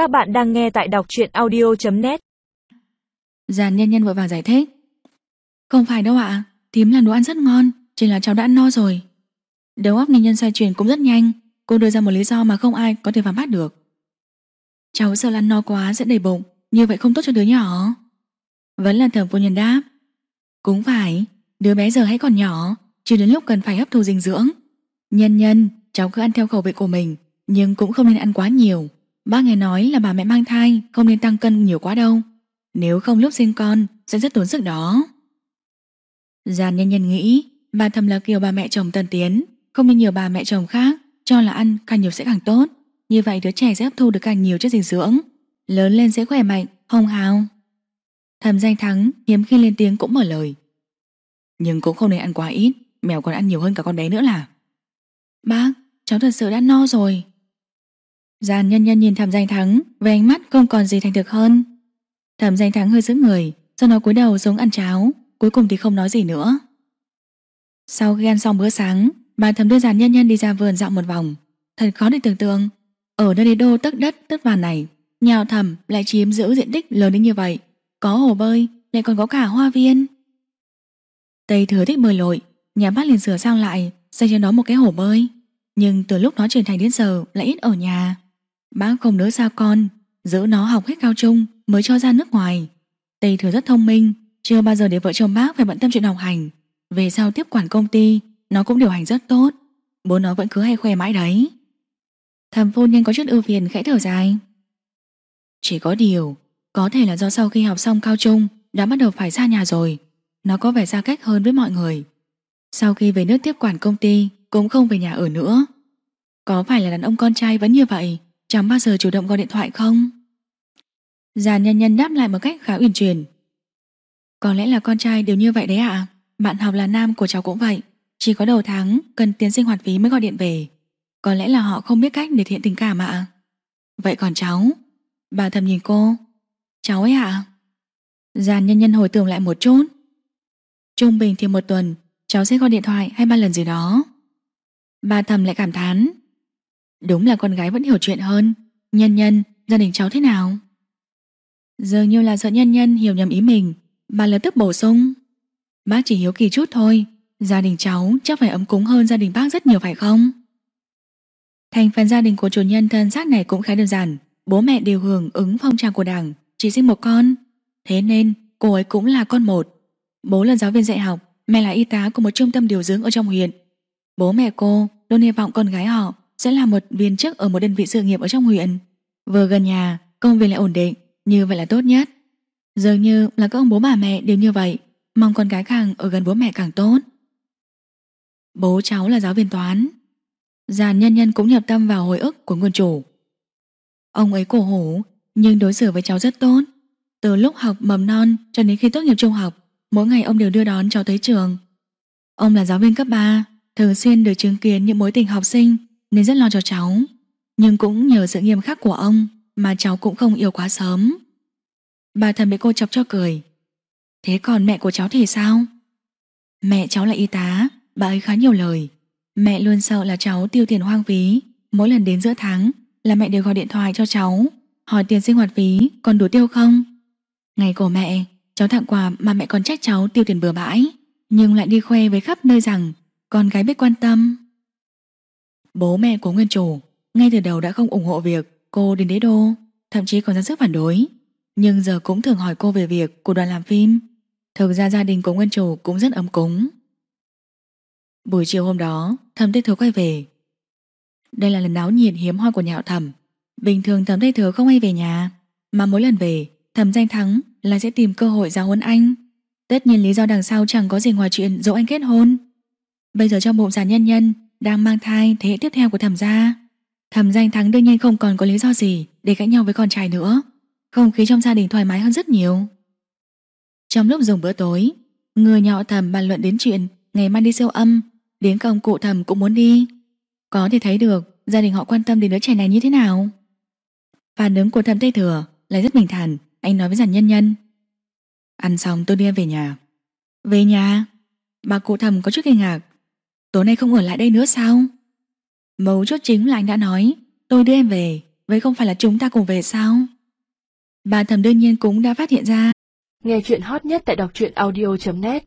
Các bạn đang nghe tại đọc truyện audio.net Giàn nhân nhân vội vàng giải thích. Không phải đâu ạ Thím làm đồ ăn rất ngon, Chỉ là cháu đã no rồi. Đầu óc nhân nhân xoay chuyển cũng rất nhanh, Cô đưa ra một lý do mà không ai có thể phản bác được. Cháu sợ ăn no quá sẽ đầy bụng, Như vậy không tốt cho đứa nhỏ. Vẫn là thẩm phu nhân đáp. Cũng phải, Đứa bé giờ hãy còn nhỏ Chưa đến lúc cần phải hấp thu dinh dưỡng. Nhân nhân, cháu cứ ăn theo khẩu vị của mình, Nhưng cũng không nên ăn quá nhiều. Bác nghe nói là bà mẹ mang thai Không nên tăng cân nhiều quá đâu. Nếu không lúc sinh con sẽ rất tốn sức đó. Giàn nhân nhân nghĩ Bà thầm là kiểu bà mẹ chồng tân tiến Không như nhiều bà mẹ chồng khác Cho là ăn càng nhiều sẽ càng tốt. Như vậy đứa trẻ sẽ hấp thu được càng nhiều chất dinh dưỡng. Lớn lên sẽ khỏe mạnh, hồng hào. Thầm danh thắng hiếm khi lên tiếng cũng mở lời. Nhưng cũng không nên ăn quá ít Mèo còn ăn nhiều hơn cả con bé nữa là. Bác, cháu thật sự đã no rồi. Giàn nhân nhân nhìn thầm danh thắng, Với ánh mắt không còn gì thành thực hơn. Thầm danh thắng hơi giữ người, Sau đó cúi đầu giống ăn cháo, Cuối cùng thì không nói gì nữa. Sau khi ăn xong bữa sáng, Bà thầm đưa giàn nhân nhân đi ra vườn dạo một vòng. Thật khó để tưởng tượng, Ở nơi đô tất đất tất vàng này Nhà thầm lại chiếm giữ diện tích lớn đến như vậy, Có hồ bơi, Lại còn có cả hoa viên. Tây thừa thích bơi lội, Nhà bác liền sửa sang lại, Xây cho nó một cái hồ bơi. Nhưng từ lúc nó trưởng thành đến giờ, lại ít ở nhà. Bác không nỡ xa con, Giữ nó học hết cao trung Mới cho ra nước ngoài. Tây thừa rất thông minh, Chưa bao giờ để vợ chồng bác phải bận tâm chuyện học hành. Về sau tiếp quản công ty, Nó cũng điều hành rất tốt. Bố nó vẫn cứ hay khoe mãi đấy. Thầm phu nhân có chút ưu phiền khẽ thở dài. Chỉ có điều, Có thể là do sau khi học xong cao trung Đã bắt đầu phải xa nhà rồi. Nó có vẻ xa cách hơn với mọi người. Sau khi về nước tiếp quản công ty, Cũng không về nhà ở nữa. Có phải là đàn ông con trai vẫn như vậy? Chẳng bao giờ chủ động gọi điện thoại không? Già nhân nhân đáp lại một cách khá uyển chuyển. Có lẽ là con trai đều như vậy đấy ạ. Bạn học là nam của cháu cũng vậy. Chỉ có đầu tháng cần tiền sinh hoạt phí mới gọi điện về. Có lẽ là họ không biết cách để thiện tình cảm ạ. Vậy còn cháu? Bà thầm nhìn cô. Cháu ấy ạ. Giàn nhân nhân hồi tưởng lại một chút. Trung bình thì một tuần, Cháu sẽ gọi điện thoại hai ba lần gì đó. Bà thầm lại cảm thán. Đúng là con gái vẫn hiểu chuyện hơn. Nhân nhân, gia đình cháu thế nào? Dường như là sợ nhân nhân hiểu nhầm ý mình Bà lập tức bổ sung. Bác chỉ hiếu kỳ chút thôi Gia đình cháu chắc phải ấm cúng hơn gia đình bác rất nhiều phải không? Thành phần gia đình của chủ nhân thân xác này cũng khá đơn giản. Bố mẹ đều hưởng ứng phong trào của đảng Chỉ sinh một con. Thế nên cô ấy cũng là con một. Bố là giáo viên dạy học Mẹ là y tá của một trung tâm điều dưỡng ở trong huyện. Bố mẹ cô luôn hy vọng con gái họ sẽ là một viên chức ở một đơn vị sự nghiệp ở trong huyện. Vừa gần nhà, Công việc lại ổn định, Như vậy là tốt nhất. Dường như là các ông bố bà mẹ đều như vậy, Mong con gái càng ở gần bố mẹ càng tốt. Bố cháu là giáo viên toán. Giàn nhân nhân cũng nhập tâm vào hồi ức của nguồn chủ. Ông ấy cổ hủ, Nhưng đối xử với cháu rất tốt. Từ lúc học mầm non cho đến khi tốt nghiệp trung học, Mỗi ngày ông đều đưa đón cháu tới trường. Ông là giáo viên cấp 3 Thường xuyên được chứng kiến những mối tình học sinh. Nên rất lo cho cháu. Nhưng cũng nhờ sự nghiêm khắc của ông Mà cháu cũng không yêu quá sớm. Bà thần bị cô chọc cho cười. Thế còn mẹ của cháu thì sao? Mẹ cháu là y tá, Bà ấy khá nhiều lời. Mẹ luôn sợ là cháu tiêu tiền hoang phí. Mỗi lần đến giữa tháng Là mẹ đều gọi điện thoại cho cháu, Hỏi tiền sinh hoạt phí còn đủ tiêu không? Ngày của mẹ, Cháu tặng quà mà mẹ còn trách cháu tiêu tiền bừa bãi, Nhưng lại đi khoe với khắp nơi rằng Con gái biết quan tâm. Bố mẹ của nguyên chủ, Ngay từ đầu đã không ủng hộ việc Cô đến đế đô, Thậm chí còn ra sức phản đối. Nhưng giờ cũng thường hỏi cô về việc của đoàn làm phim. Thực ra gia đình của nguyên chủ cũng rất ấm cúng. Buổi chiều hôm đó, Thẩm Tây Thừa quay về. Đây là lần náo nhiệt hiếm hoi của nhà họ thẩm. Bình thường thẩm Tây Thừa không hay về nhà, Mà mỗi lần về, Thẩm danh thắng là sẽ tìm cơ hội giao hôn anh. Tất nhiên lý do đằng sau chẳng có gì ngoài chuyện dỗ anh kết hôn. Bây giờ trong bụng già nhân nhân đang mang thai thế hệ tiếp theo của thẩm gia. Thẩm danh thắng đương nhiên không còn có lý do gì Để cãi nhau với con trai nữa. Không khí trong gia đình thoải mái hơn rất nhiều. Trong lúc dùng bữa tối, Người nhỏ thầm thẩm bàn luận đến chuyện Ngày mai đi siêu âm, Đến công cụ thẩm cũng muốn đi. Có thể thấy được gia đình họ quan tâm đến đứa trẻ này như thế nào. Phản ứng của thẩm Tây Thừa lại rất bình thản, Anh nói với giản nhân nhân. Ăn xong tôi đưa về nhà. Về nhà? Bà cụ thẩm có chút kinh ngạc. Tối nay không ở lại đây nữa sao? Mấu chốt chính là anh đã nói, Tôi đưa em về, Vậy không phải là chúng ta cùng về sao? Bà thầm đương nhiên cũng đã phát hiện ra. Nghe chuyện hot nhất tại đọc truyện audio.net